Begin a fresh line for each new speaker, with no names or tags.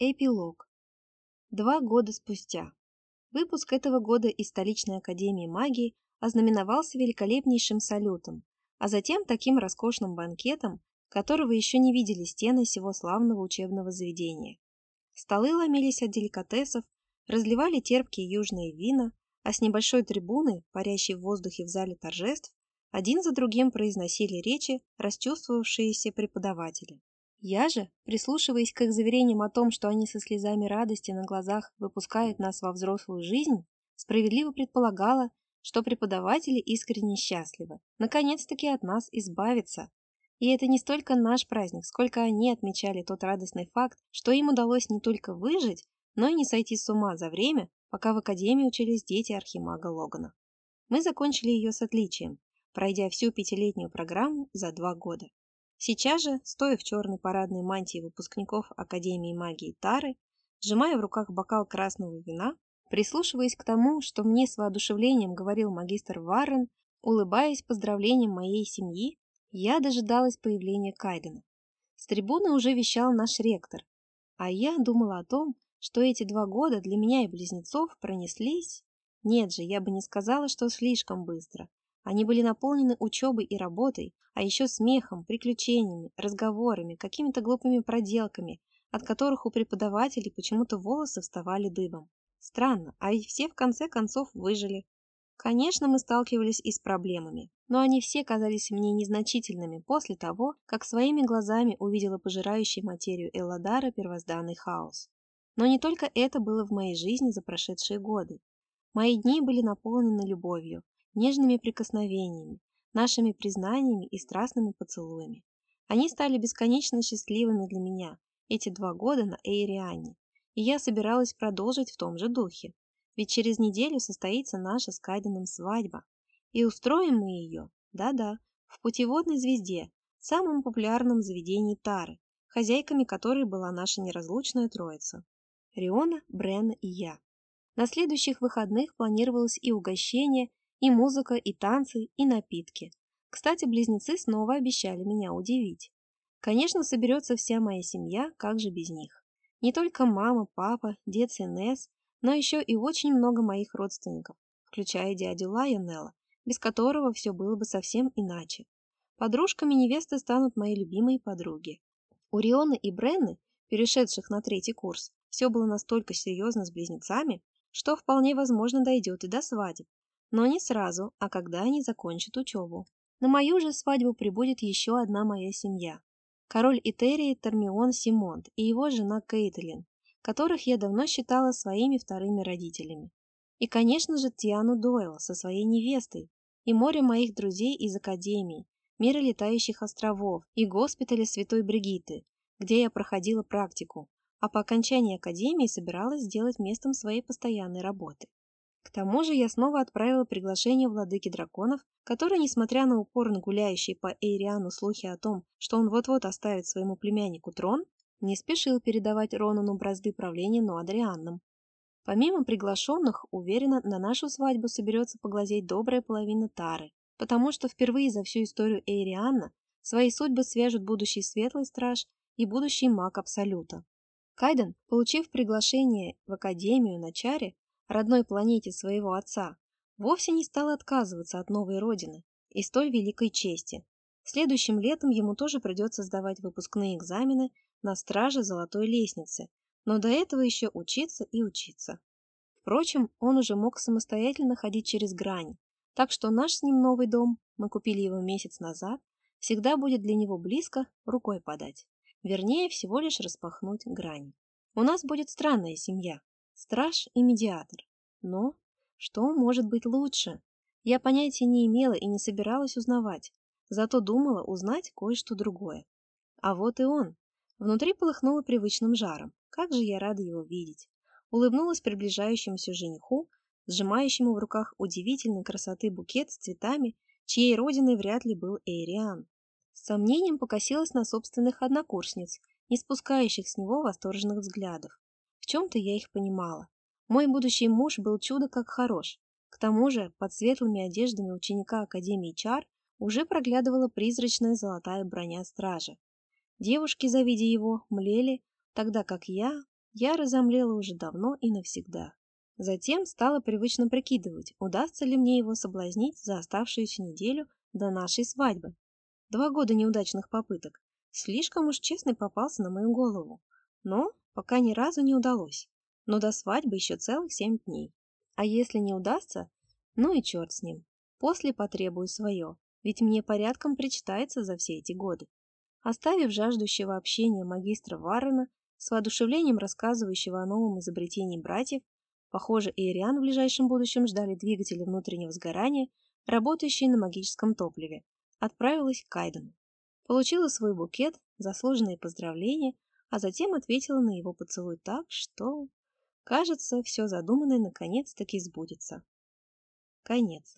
Эпилог. Два года спустя. Выпуск этого года из столичной академии магии ознаменовался великолепнейшим салютом, а затем таким роскошным банкетом, которого еще не видели стены сего славного учебного заведения. Столы ломились от деликатесов, разливали терпкие южные вина, а с небольшой трибуны, парящей в воздухе в зале торжеств, один за другим произносили речи расчувствовавшиеся преподаватели. Я же, прислушиваясь к их заверениям о том, что они со слезами радости на глазах выпускают нас во взрослую жизнь, справедливо предполагала, что преподаватели искренне счастливы, наконец-таки от нас избавиться. И это не столько наш праздник, сколько они отмечали тот радостный факт, что им удалось не только выжить, но и не сойти с ума за время, пока в академии учились дети архимага Логана. Мы закончили ее с отличием, пройдя всю пятилетнюю программу за два года. Сейчас же, стоя в черной парадной мантии выпускников Академии магии Тары, сжимая в руках бокал красного вина, прислушиваясь к тому, что мне с воодушевлением говорил магистр Варрен, улыбаясь поздравлениям моей семьи, я дожидалась появления Кайдена. С трибуны уже вещал наш ректор, а я думала о том, что эти два года для меня и близнецов пронеслись... Нет же, я бы не сказала, что слишком быстро. Они были наполнены учебой и работой, а еще смехом, приключениями, разговорами, какими-то глупыми проделками, от которых у преподавателей почему-то волосы вставали дыбом. Странно, а ведь все в конце концов выжили. Конечно, мы сталкивались и с проблемами, но они все казались мне незначительными после того, как своими глазами увидела пожирающий материю Элладара первозданный хаос. Но не только это было в моей жизни за прошедшие годы. Мои дни были наполнены любовью, нежными прикосновениями, нашими признаниями и страстными поцелуями. Они стали бесконечно счастливыми для меня эти два года на Эйриане, и я собиралась продолжить в том же духе, ведь через неделю состоится наша с Кайденом свадьба, и устроим мы ее, да-да, в путеводной звезде, самом популярном заведении Тары, хозяйками которой была наша неразлучная троица – Риона, Бренна и я. На следующих выходных планировалось и угощение, и музыка, и танцы, и напитки. Кстати, близнецы снова обещали меня удивить. Конечно, соберется вся моя семья, как же без них. Не только мама, папа, дед с Инесс, но еще и очень много моих родственников, включая дядю Лайонелла, без которого все было бы совсем иначе. Подружками невесты станут мои любимые подруги. У Рионы и Бренны, перешедших на третий курс, все было настолько серьезно с близнецами, что вполне возможно дойдет и до свадеб, но не сразу, а когда они закончат учебу. На мою же свадьбу прибудет еще одна моя семья. Король Итерии Термион Симонт и его жена Кейтлин, которых я давно считала своими вторыми родителями. И, конечно же, Тиану Дойл со своей невестой, и море моих друзей из Академии, мира летающих островов и госпиталя Святой Бригитты, где я проходила практику, а по окончании Академии собиралась сделать местом своей постоянной работы. К тому же я снова отправила приглашение владыки драконов, который, несмотря на упорно гуляющие по Эйриану слухи о том, что он вот-вот оставит своему племяннику трон, не спешил передавать Ронану бразды правления Нуадрианном. Помимо приглашенных, уверена, на нашу свадьбу соберется поглазеть добрая половина Тары, потому что впервые за всю историю Эйрианна свои судьбы свяжут будущий Светлый Страж и будущий маг Абсолюта. Кайден, получив приглашение в Академию на Чаре, родной планете своего отца, вовсе не стал отказываться от новой родины и столь великой чести. Следующим летом ему тоже придется сдавать выпускные экзамены на страже Золотой Лестницы, но до этого еще учиться и учиться. Впрочем, он уже мог самостоятельно ходить через грани, так что наш с ним новый дом, мы купили его месяц назад, всегда будет для него близко рукой подать. Вернее, всего лишь распахнуть грани. У нас будет странная семья, страж и медиатор. Но что может быть лучше? Я понятия не имела и не собиралась узнавать, зато думала узнать кое-что другое. А вот и он. Внутри полыхнуло привычным жаром. Как же я рада его видеть. Улыбнулась приближающемуся жениху, сжимающему в руках удивительной красоты букет с цветами, чьей родиной вряд ли был Эйриан. С сомнением покосилась на собственных однокурсниц, не спускающих с него восторженных взглядов. В чем-то я их понимала. Мой будущий муж был чудо как хорош. К тому же, под светлыми одеждами ученика Академии Чар уже проглядывала призрачная золотая броня стража. Девушки, завидя его, млели, тогда как я... я разомлела уже давно и навсегда. Затем стала привычно прикидывать, удастся ли мне его соблазнить за оставшуюся неделю до нашей свадьбы. Два года неудачных попыток. Слишком уж честный попался на мою голову. Но пока ни разу не удалось. Но до свадьбы еще целых семь дней. А если не удастся, ну и черт с ним. После потребую свое, ведь мне порядком причитается за все эти годы. Оставив жаждущего общения магистра Варрена, с воодушевлением рассказывающего о новом изобретении братьев, похоже, Ириан в ближайшем будущем ждали двигатели внутреннего сгорания, работающие на магическом топливе, отправилась к Кайдену. Получила свой букет, заслуженные поздравления, а затем ответила на его поцелуй так, что, кажется, все задуманное наконец-таки сбудется. Конец.